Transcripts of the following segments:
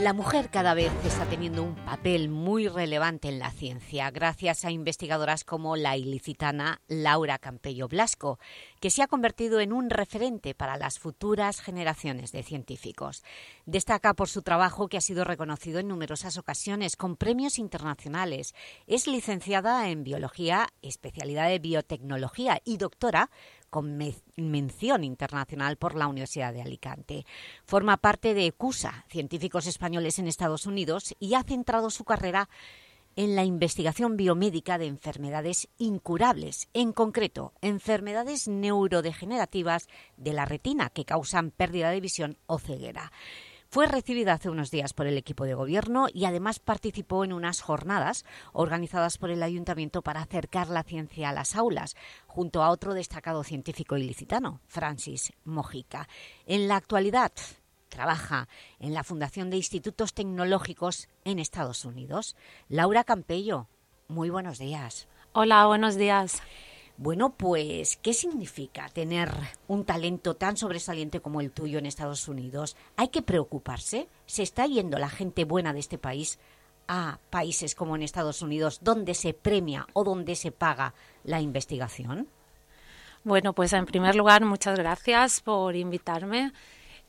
La mujer cada vez está teniendo un papel muy relevante en la ciencia, gracias a investigadoras como la ilicitana Laura Campello Blasco, que se ha convertido en un referente para las futuras generaciones de científicos. Destaca por su trabajo que ha sido reconocido en numerosas ocasiones con premios internacionales. Es licenciada en Biología, especialidad de Biotecnología y doctora con mención internacional por la Universidad de Alicante. Forma parte de ECUSA, Científicos Españoles en Estados Unidos, y ha centrado su carrera en la investigación biomédica de enfermedades incurables, en concreto, enfermedades neurodegenerativas de la retina que causan pérdida de visión o ceguera. Fue recibida hace unos días por el equipo de gobierno y además participó en unas jornadas organizadas por el Ayuntamiento para acercar la ciencia a las aulas, junto a otro destacado científico ilicitano, Francis Mojica. En la actualidad trabaja en la Fundación de Institutos Tecnológicos en Estados Unidos. Laura Campello, muy buenos días. Hola, buenos días. Bueno, pues, ¿qué significa tener un talento tan sobresaliente como el tuyo en Estados Unidos? ¿Hay que preocuparse? ¿Se está yendo la gente buena de este país a países como en Estados Unidos, donde se premia o donde se paga la investigación? Bueno, pues en primer lugar, muchas gracias por invitarme.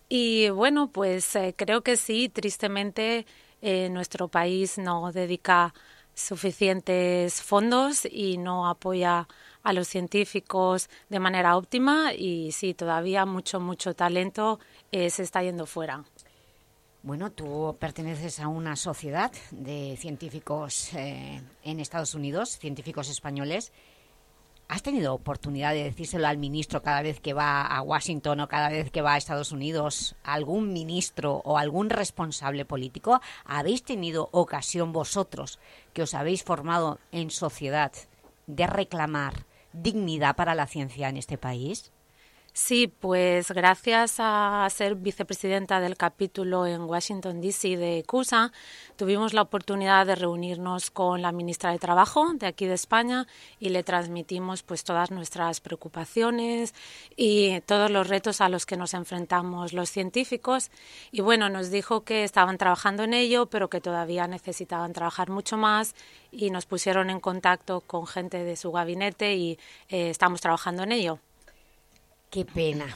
Y bueno, pues eh, creo que sí, tristemente eh, nuestro país no dedica suficientes fondos y no apoya a los científicos de manera óptima y sí, todavía mucho, mucho talento eh, se está yendo fuera. Bueno, tú perteneces a una sociedad de científicos eh, en Estados Unidos, científicos españoles. ¿Has tenido oportunidad de decírselo al ministro cada vez que va a Washington o cada vez que va a Estados Unidos, algún ministro o algún responsable político? ¿Habéis tenido ocasión vosotros, que os habéis formado en sociedad, de reclamar dignidad para la ciencia en este país? Sí, pues gracias a ser vicepresidenta del capítulo en Washington, D.C. de CUSA, tuvimos la oportunidad de reunirnos con la ministra de Trabajo de aquí de España y le transmitimos pues todas nuestras preocupaciones y todos los retos a los que nos enfrentamos los científicos. Y bueno, nos dijo que estaban trabajando en ello, pero que todavía necesitaban trabajar mucho más y nos pusieron en contacto con gente de su gabinete y eh, estamos trabajando en ello. Qué pena.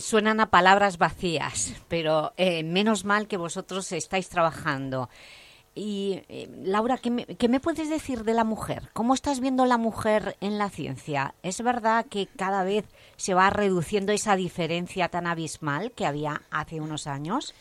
Suenan a palabras vacías, pero eh, menos mal que vosotros estáis trabajando. Y, eh, Laura, ¿qué me, ¿qué me, puedes decir de la mujer? ¿Cómo estás viendo la mujer en la ciencia? ¿Es verdad que cada vez se va reduciendo esa diferencia tan abismal que había hace unos años?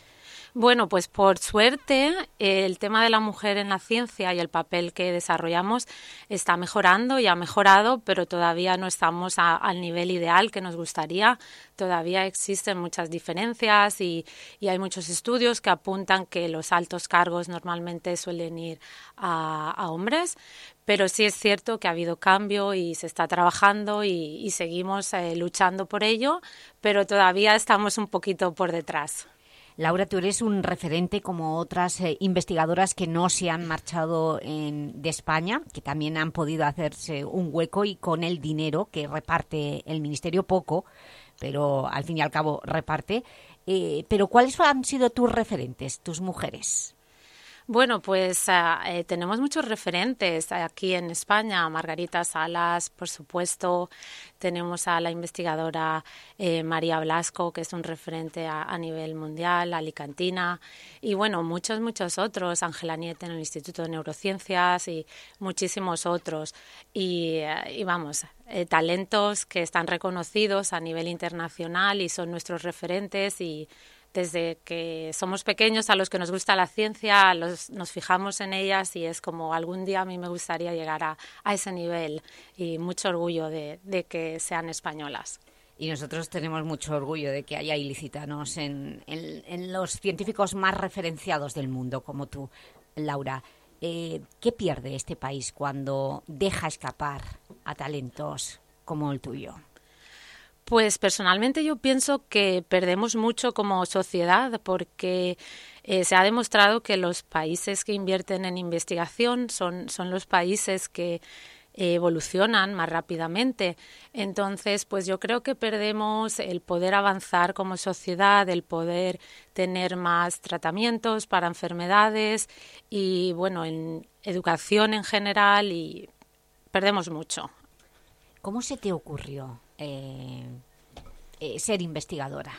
Bueno, pues por suerte el tema de la mujer en la ciencia y el papel que desarrollamos está mejorando y ha mejorado, pero todavía no estamos al nivel ideal que nos gustaría. Todavía existen muchas diferencias y, hay muchos estudios que apuntan que los altos cargos normalmente suelen ir a, hombres, pero sí es cierto que ha habido cambio y se está trabajando y, seguimos eh, luchando por ello, pero todavía estamos un poquito por detrás. Laura, tú eres un referente como otras eh, investigadoras que no se han marchado de España, que también han podido hacerse un hueco y con el dinero que reparte el Ministerio poco, pero al fin y al cabo reparte. Eh, pero ¿cuáles han sido tus referentes, tus mujeres? Bueno, pues ah, eh, tenemos muchos referentes aquí en España. Margarita Salas, por supuesto. Tenemos a la investigadora eh, María Blasco, que es un referente a, nivel mundial, alicantina. Y bueno, muchos, muchos otros. Ángela Niete en el Instituto de Neurociencias y muchísimos otros. Y, eh, y vamos, talentos que están reconocidos a nivel internacional y son nuestros referentes y desde que somos pequeños a los que nos gusta la ciencia, nos fijamos en ellas y es como algún día a mí me gustaría llegar a, ese nivel y mucho orgullo de, que sean españolas. Y nosotros tenemos mucho orgullo de que haya ilicitanos en, los científicos más referenciados del mundo, como tú, Laura. Eh, ¿Qué pierde este país cuando deja escapar a talentos como el tuyo? Pues personalmente yo pienso que perdemos mucho como sociedad porque eh, se ha demostrado que los países que invierten en investigación son, son los países que evolucionan más rápidamente. Entonces, pues yo creo que perdemos el poder avanzar como sociedad, el poder tener más tratamientos para enfermedades y, bueno, en educación en general y perdemos mucho. ¿Cómo se te ocurrió eh, eh, ser investigadora?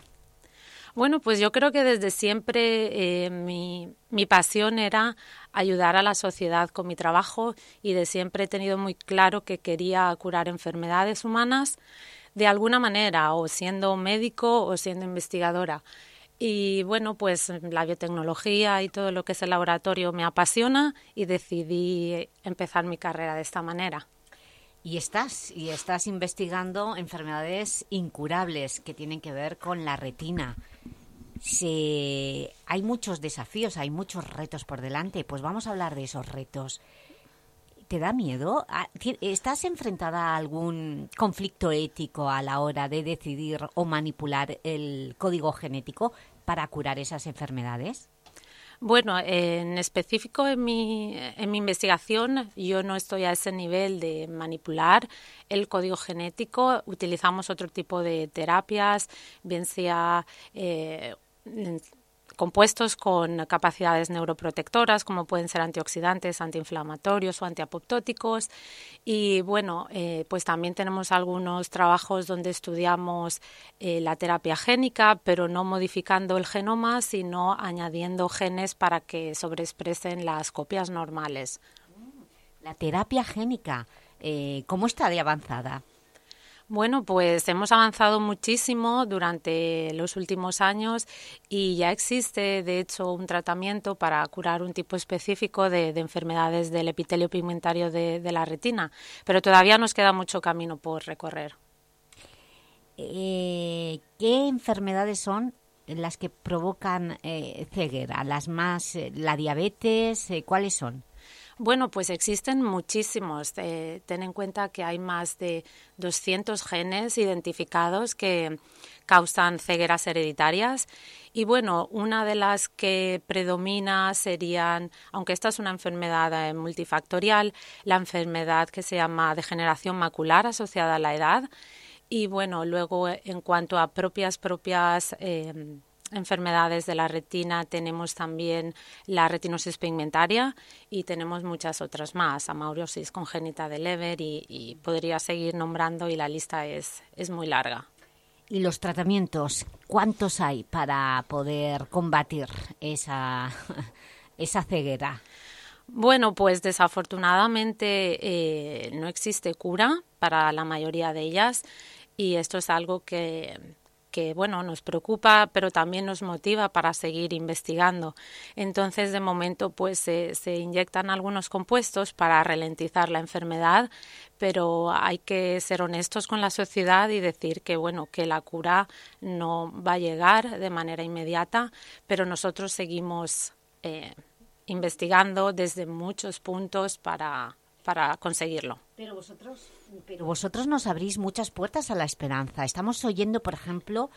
Bueno, pues yo creo que desde siempre eh, mi, mi, pasión era ayudar a la sociedad con mi trabajo y de siempre he tenido muy claro que quería curar enfermedades humanas de alguna manera, o siendo médico o siendo investigadora. Y bueno, pues la biotecnología y todo lo que es el laboratorio me apasiona y decidí empezar mi carrera de esta manera. Y estás, y estás investigando enfermedades incurables que tienen que ver con la retina. hay muchos desafíos, hay muchos retos por delante, pues vamos a hablar de esos retos. ¿Te da miedo? Ah, ¿Estás enfrentada a algún conflicto ético a la hora de decidir o manipular el código genético para curar esas enfermedades? Bueno, en específico en mi, en mi investigación yo no estoy a ese nivel de manipular el código genético. Utilizamos otro tipo de terapias, bien sea eh, compuestos con capacidades neuroprotectoras, como pueden ser antioxidantes, antiinflamatorios o antiapoptóticos. Y bueno, eh, pues también tenemos algunos trabajos donde estudiamos eh, la terapia génica, pero no modificando el genoma, sino añadiendo genes para que sobreexpresen las copias normales. La terapia génica, eh, ¿cómo está de avanzada? Bueno, pues hemos avanzado muchísimo durante los últimos años y ya existe, de hecho, un tratamiento para curar un tipo específico de, enfermedades del epitelio pigmentario de, la retina, pero todavía nos queda mucho camino por recorrer. Eh, ¿Qué enfermedades son las que provocan eh, ceguera? ¿Las más, eh, la diabetes? ¿Cuáles son? Bueno, pues existen muchísimos. Eh, ten en cuenta que hay más de 200 genes identificados que causan cegueras hereditarias. Y bueno, una de las que predomina serían, aunque esta es una enfermedad eh, multifactorial, la enfermedad que se llama degeneración macular asociada a la edad. Y bueno, luego en cuanto a propias, propias eh, enfermedades de la retina tenemos también la retinosis pigmentaria y tenemos muchas otras más, amauriosis congénita de Leber y, podría seguir nombrando y la lista es, es muy larga. ¿Y los tratamientos? ¿Cuántos hay para poder combatir esa, esa ceguera? Bueno, pues desafortunadamente eh, no existe cura para la mayoría de ellas y esto es algo que que bueno, nos preocupa, pero también nos motiva para seguir investigando. Entonces, de momento, pues se, inyectan algunos compuestos para ralentizar la enfermedad, pero hay que ser honestos con la sociedad y decir que bueno, que la cura no va a llegar de manera inmediata, pero nosotros seguimos eh, investigando desde muchos puntos para, para conseguirlo. Pero vosotros, pero vosotros nos abrís muchas puertas a la esperanza. Estamos oyendo, por ejemplo,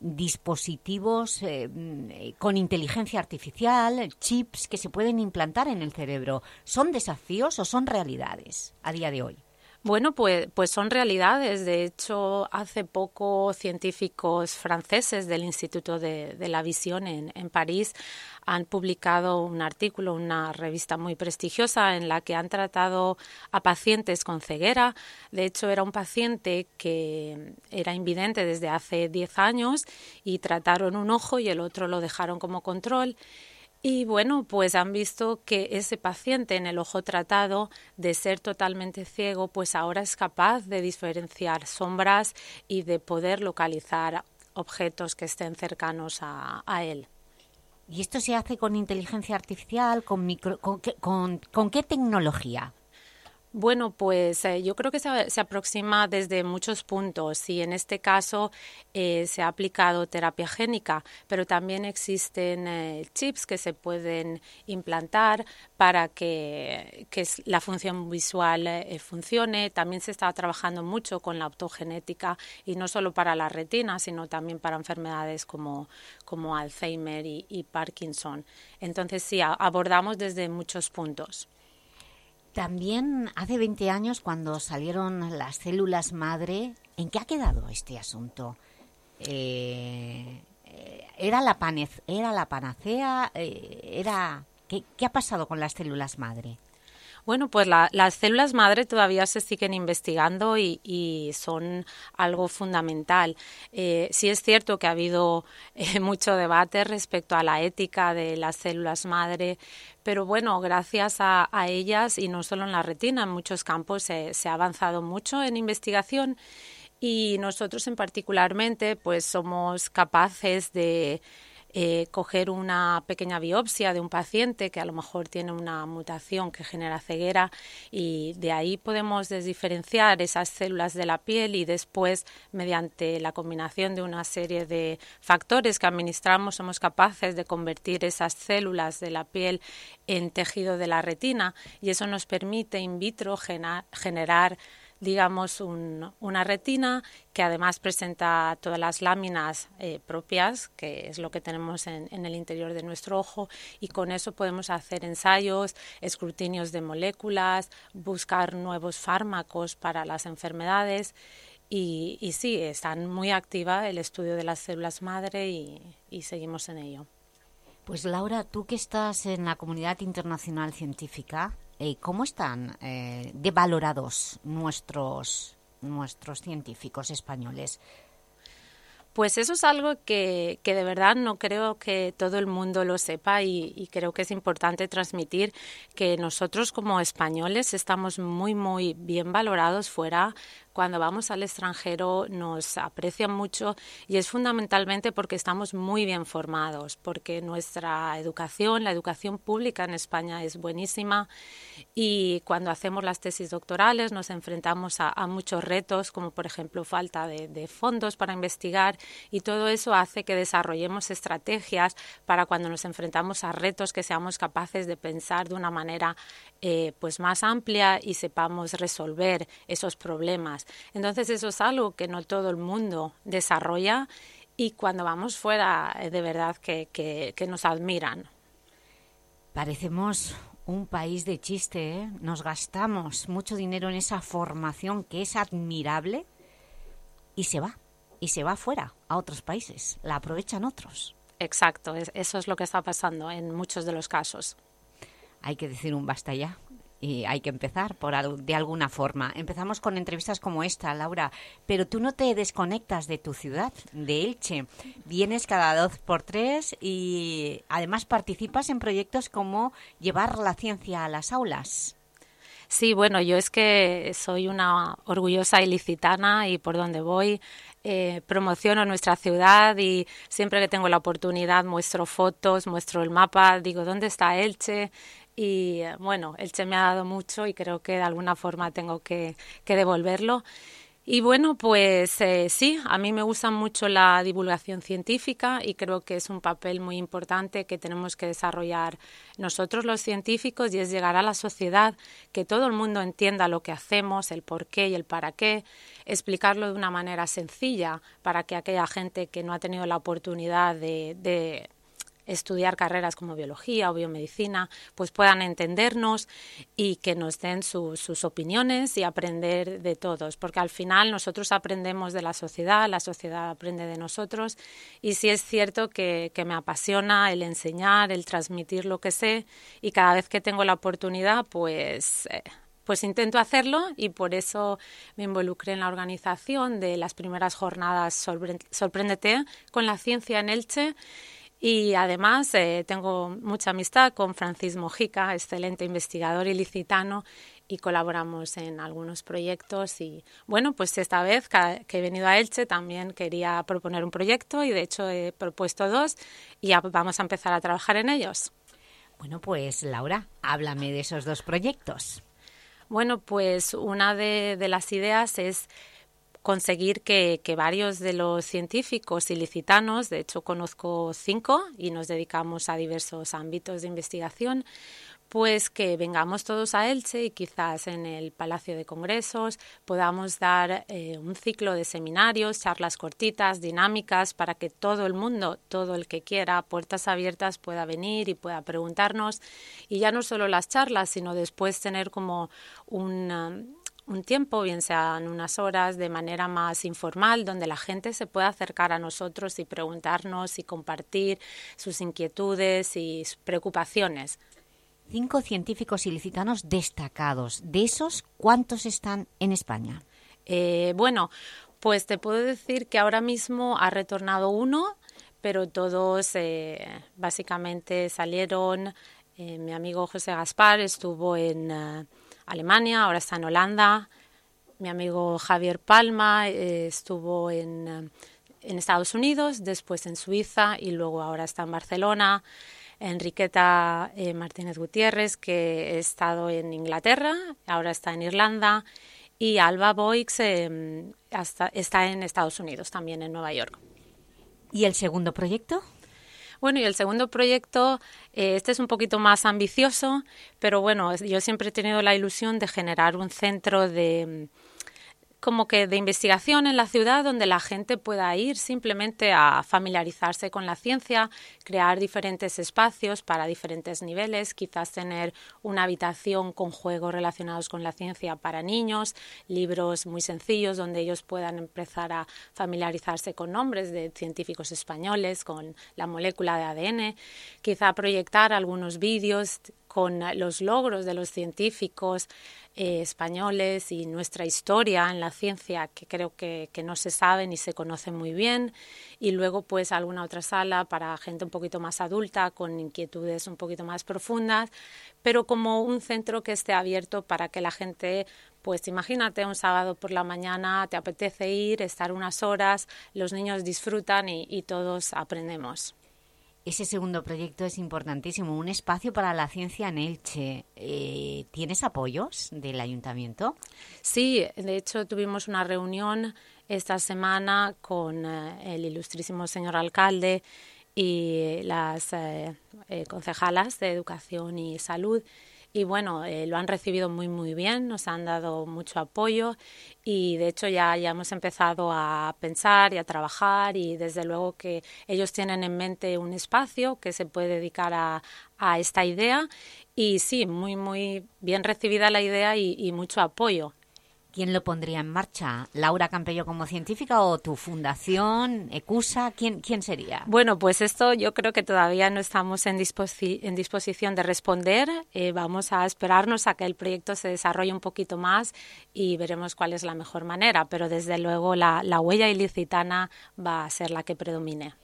dispositivos eh, mm, con inteligencia artificial, chips que se pueden implantar en el cerebro. ¿Son desafíos o son realidades a día de hoy? Bueno, pues, pues son realidades. De hecho, hace poco científicos franceses del Instituto de, la Visión en, en, París han publicado un artículo, una revista muy prestigiosa en la que han tratado a pacientes con ceguera. De hecho, era un paciente que era invidente desde hace 10 años y trataron un ojo y el otro lo dejaron como control y bueno, pues han visto que ese paciente en el ojo tratado, de ser totalmente ciego, pues ahora es capaz de diferenciar sombras y de poder localizar objetos que estén cercanos a, él. ¿Y esto se hace con inteligencia artificial? ¿Con, micro, con, con, qué tecnología? Bueno, pues eh, yo creo que se, aproxima desde muchos puntos y en este caso eh, se ha aplicado terapia génica, pero también existen eh, chips que se pueden implantar para que, la función visual funcione. También se está trabajando mucho con la optogenética y no solo para la retina, sino también para enfermedades como, como Alzheimer y, y Parkinson. Entonces sí, abordamos desde muchos puntos. También hace 20 años, cuando salieron las células madre, ¿en qué ha quedado este asunto? Eh, ¿era, la ¿Era la panacea? Eh, era, ¿qué, ¿Qué ha pasado con las células madre? Bueno, pues las células madre todavía se siguen investigando y, son algo fundamental. Eh, sí es cierto que ha habido eh, mucho debate respecto a la ética de las células madre, pero bueno, gracias a, ellas y no solo en la retina, en muchos campos se, se ha avanzado mucho en investigación y nosotros en particularmente pues somos capaces de eh, coger una pequeña biopsia de un paciente que a lo mejor tiene una mutación que genera ceguera y de ahí podemos desdiferenciar esas células de la piel y después mediante la combinación de una serie de factores que administramos somos capaces de convertir esas células de la piel en tejido de la retina y eso nos permite in vitro generar digamos, una retina que además presenta todas las láminas eh, propias, que es lo que tenemos en, el interior de nuestro ojo, y con eso podemos hacer ensayos, escrutinios de moléculas, buscar nuevos fármacos para las enfermedades. Y, y sí, están muy activa el estudio de las células madre y seguimos en ello. Pues Laura, tú que estás en la comunidad internacional científica, ¿Cómo están eh, devalorados nuestros, nuestros científicos españoles? Pues eso es algo que, que, de verdad no creo que todo el mundo lo sepa y, y, creo que es importante transmitir que nosotros como españoles estamos muy, muy bien valorados fuera cuando vamos al extranjero nos aprecian mucho y es fundamentalmente porque estamos muy bien formados, porque nuestra educación, la educación pública en España es buenísima y cuando hacemos las tesis doctorales nos enfrentamos a, muchos retos, como por ejemplo falta de, fondos para investigar y todo eso hace que desarrollemos estrategias para cuando nos enfrentamos a retos que seamos capaces de pensar de una manera eh, pues más amplia y sepamos resolver esos problemas. Entonces eso es algo que no todo el mundo desarrolla y cuando vamos fuera eh, de verdad que, que, nos admiran. Parecemos un país de chiste, ¿eh? Nos gastamos mucho dinero en esa formación que es admirable y se va, y se va fuera, a otros países, la aprovechan otros. Exacto, eso es lo que está pasando en muchos de los casos. Hay que decir un basta ya y hay que empezar por de alguna forma. Empezamos con entrevistas como esta, Laura, pero tú no te desconectas de tu ciudad, de Elche. Vienes cada dos por tres y además participas en proyectos como llevar la ciencia a las aulas. Sí, bueno, yo es que soy una orgullosa ilicitana y por donde voy eh, promociono nuestra ciudad y siempre que tengo la oportunidad muestro fotos, muestro el mapa, digo, ¿dónde está Elche? y bueno, Elche me ha dado mucho y creo que de alguna forma tengo que, devolverlo. Y bueno, pues eh, sí, a mí me gusta mucho la divulgación científica y creo que es un papel muy importante que tenemos que desarrollar nosotros los científicos y es llegar a la sociedad, que todo el mundo entienda lo que hacemos, el por qué y el para qué, explicarlo de una manera sencilla para que aquella gente que no ha tenido la oportunidad de estudiar carreras como biología o biomedicina, pues puedan entendernos y que nos den sus opiniones y aprender de todos, porque al final nosotros aprendemos de la sociedad, la sociedad aprende de nosotros y sí es cierto que, me apasiona el enseñar, el transmitir lo que sé y cada vez que tengo la oportunidad, pues... Eh, pues intento hacerlo y por eso me involucré en la organización de las primeras jornadas Sorpréndete con la ciencia en Elche y además eh, tengo mucha amistad con Francis Mojica, excelente investigador ilicitano, y colaboramos en algunos proyectos. Y bueno, pues esta vez que he venido a Elche también quería proponer un proyecto y de hecho he propuesto dos y ya vamos a empezar a trabajar en ellos. Bueno, pues Laura, háblame de esos dos proyectos. Bueno, pues una de, las ideas es conseguir que, varios de los científicos ilicitanos, de hecho conozco cinco y nos dedicamos a diversos ámbitos de investigación, pues que vengamos todos a Elche y quizás en el Palacio de Congresos podamos dar eh, un ciclo de seminarios, charlas cortitas, dinámicas, para que todo el mundo, todo el que quiera, puertas abiertas, pueda venir y pueda preguntarnos. Y ya no solo las charlas, sino después tener como un, um, un tiempo, bien sean unas horas, de manera más informal, donde la gente se pueda acercar a nosotros y preguntarnos y compartir sus inquietudes y preocupaciones cinco científicos ilicitanos destacados. De esos, ¿cuántos están en España? Eh, bueno, pues te puedo decir que ahora mismo ha retornado uno, pero todos eh, básicamente salieron. Eh, mi amigo José Gaspar estuvo en Alemania, ahora está en Holanda. Mi amigo Javier Palma estuvo en, en Estados Unidos, después en Suiza y luego ahora está en Barcelona. Enriqueta eh, Martínez Gutiérrez, que ha estado en Inglaterra, ahora está en Irlanda, y Alba Boix está en Estados Unidos, también en Nueva York. ¿Y el segundo proyecto? Bueno, y el segundo proyecto, eh, este es un poquito más ambicioso, pero bueno, yo siempre he tenido la ilusión de generar un centro de como que de investigación en la ciudad donde la gente pueda ir simplemente a familiarizarse con la ciencia, crear diferentes espacios para diferentes niveles, quizás tener una habitación con juegos relacionados con la ciencia para niños, libros muy sencillos donde ellos puedan empezar a familiarizarse con nombres de científicos españoles, con la molécula de ADN, quizá proyectar algunos vídeos con los logros de los científicos eh, españoles y nuestra historia en la ciencia, que creo que, no se sabe ni se conoce muy bien, y luego pues alguna otra sala para gente un poquito más adulta, con inquietudes un poquito más profundas, pero como un centro que esté abierto para que la gente pues imagínate un sábado por la mañana, te apetece ir, estar unas horas, los niños disfrutan y todos aprendemos. Ese segundo proyecto es importantísimo, un espacio para la ciencia en Elche. Eh, ¿Tienes apoyos del ayuntamiento? Sí, de hecho tuvimos una reunión esta semana con eh, el ilustrísimo señor alcalde y las eh, concejalas de Educación y Salud y bueno, eh, lo han recibido muy muy bien, nos han dado mucho apoyo y de hecho ya, ya hemos empezado a pensar y a trabajar y desde luego que ellos tienen en mente un espacio que se puede dedicar a, a esta idea y sí, muy muy bien recibida la idea y mucho apoyo. ¿Quién lo pondría en marcha? ¿Laura Campello como científica o tu fundación, ECUSA? ¿Quién, quién sería? Bueno, pues esto yo creo que todavía no estamos en, en disposición de responder. Eh, vamos a esperarnos a que el proyecto se desarrolle un poquito más y veremos cuál es la mejor manera. Pero desde luego la, la huella ilicitana va a ser la que predomine.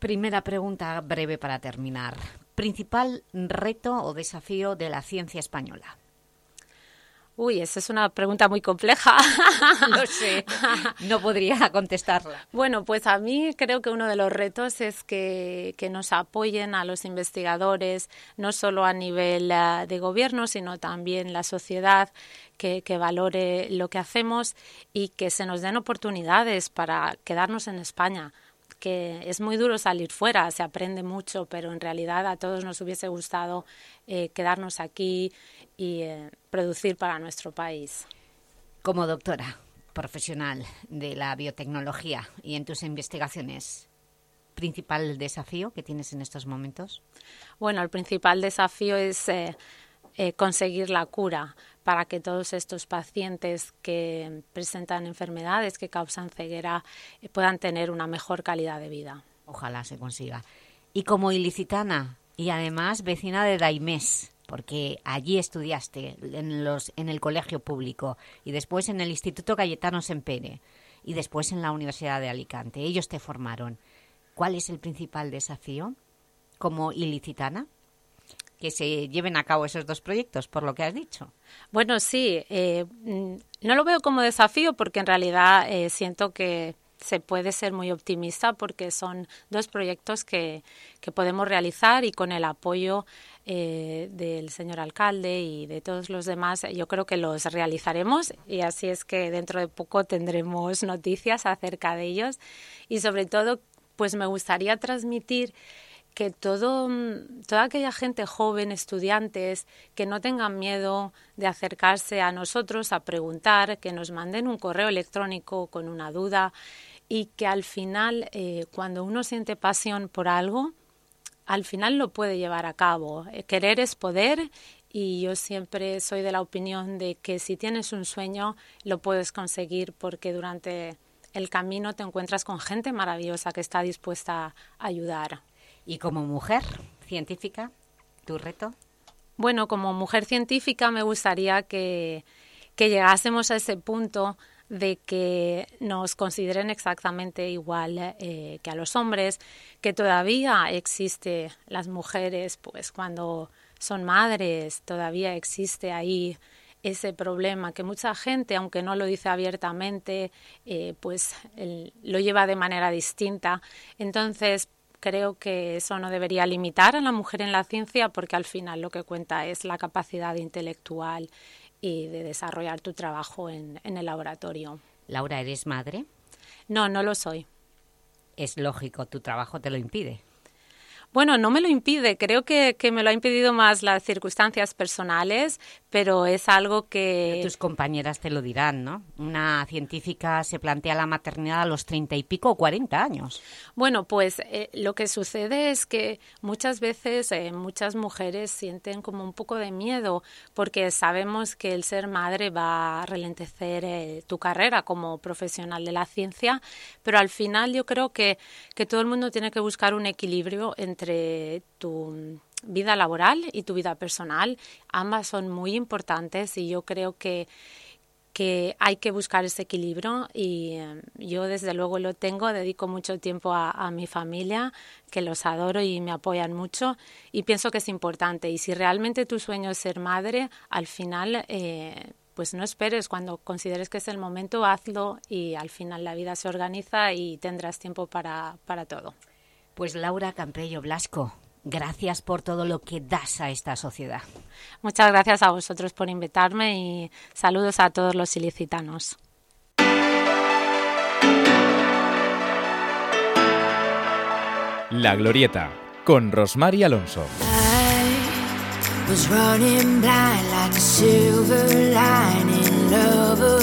Primera pregunta breve para terminar. ¿Principal reto o desafío de la ciencia española? Uy, esa es una pregunta muy compleja. Lo sé, no podría contestarla. Bueno, pues a mí creo que uno de los retos es que, que nos apoyen a los investigadores, no solo a nivel uh, de gobierno, sino también la sociedad, que, que, valore lo que hacemos y que se nos den oportunidades para quedarnos en España que es muy duro salir fuera, se aprende mucho, pero en realidad a todos nos hubiese gustado eh, quedarnos aquí y eh, producir para nuestro país. Como doctora profesional de la biotecnología y en tus investigaciones, ¿principal desafío que tienes en estos momentos? Bueno, el principal desafío es eh, eh, conseguir la cura para que todos estos pacientes que presentan enfermedades que causan ceguera puedan tener una mejor calidad de vida. Ojalá se consiga. Y como ilicitana y además vecina de Daimés, porque allí estudiaste en, los, en el colegio público y después en el Instituto Cayetano Sempere y después en la Universidad de Alicante. Ellos te formaron. ¿Cuál es el principal desafío como ilicitana? Que se lleven a cabo esos dos proyectos, por lo que has dicho. Bueno, sí, eh, no lo veo como desafío porque en realidad eh, siento que se puede ser muy optimista porque son dos proyectos que, que podemos realizar y con el apoyo eh, del señor alcalde y de todos los demás, yo creo que los realizaremos y así es que dentro de poco tendremos noticias acerca de ellos y sobre todo pues me gustaría transmitir que todo, toda aquella gente joven, estudiantes, que no tengan miedo de acercarse a nosotros a preguntar, que nos manden un correo electrónico con una duda y que al final, eh, cuando uno siente pasión por algo, al final lo puede llevar a cabo. Eh, querer es poder y yo siempre soy de la opinión de que si tienes un sueño, lo puedes conseguir porque durante el camino te encuentras con gente maravillosa que está dispuesta a ayudar. ¿Y como mujer científica, tu reto? Bueno, como mujer científica me gustaría que, llegásemos a ese punto de que nos consideren exactamente igual eh, que a los hombres, que todavía existe las mujeres, pues cuando son madres, todavía existe ahí ese problema que mucha gente, aunque no lo dice abiertamente, eh, pues lo lleva de manera distinta. Entonces, creo que eso no debería limitar a la mujer en la ciencia porque al final lo que cuenta es la capacidad intelectual y de desarrollar tu trabajo en, en el laboratorio. Laura, ¿eres madre? No, no lo soy. Es lógico, tu trabajo te lo impide. Bueno, no me lo impide, creo que, me lo ha impedido más las circunstancias personales, pero es algo que... tus compañeras te lo dirán, ¿no? Una científica se plantea la maternidad a los treinta y pico o cuarenta años. Bueno, pues eh, lo que sucede es que muchas veces eh, muchas mujeres sienten como un poco de miedo porque sabemos que el ser madre va a relentecer eh, tu carrera como profesional de la ciencia, pero al final yo creo que, que todo el mundo tiene que buscar un equilibrio entre entre tu vida laboral y tu vida personal. Ambas son muy importantes y yo creo que, que hay que buscar ese equilibrio y eh, yo desde luego lo tengo, dedico mucho tiempo a, mi familia, que los adoro y me apoyan mucho y pienso que es importante. Y si realmente tu sueño es ser madre, al final... Eh, pues no esperes, cuando consideres que es el momento, hazlo y al final la vida se organiza y tendrás tiempo para, para todo. Pues Laura Campello Blasco, gracias por todo lo que das a esta sociedad. Muchas gracias a vosotros por invitarme y saludos a todos los ilicitanos. La Glorieta, con Rosmar Alonso. was running blind like a silver line in love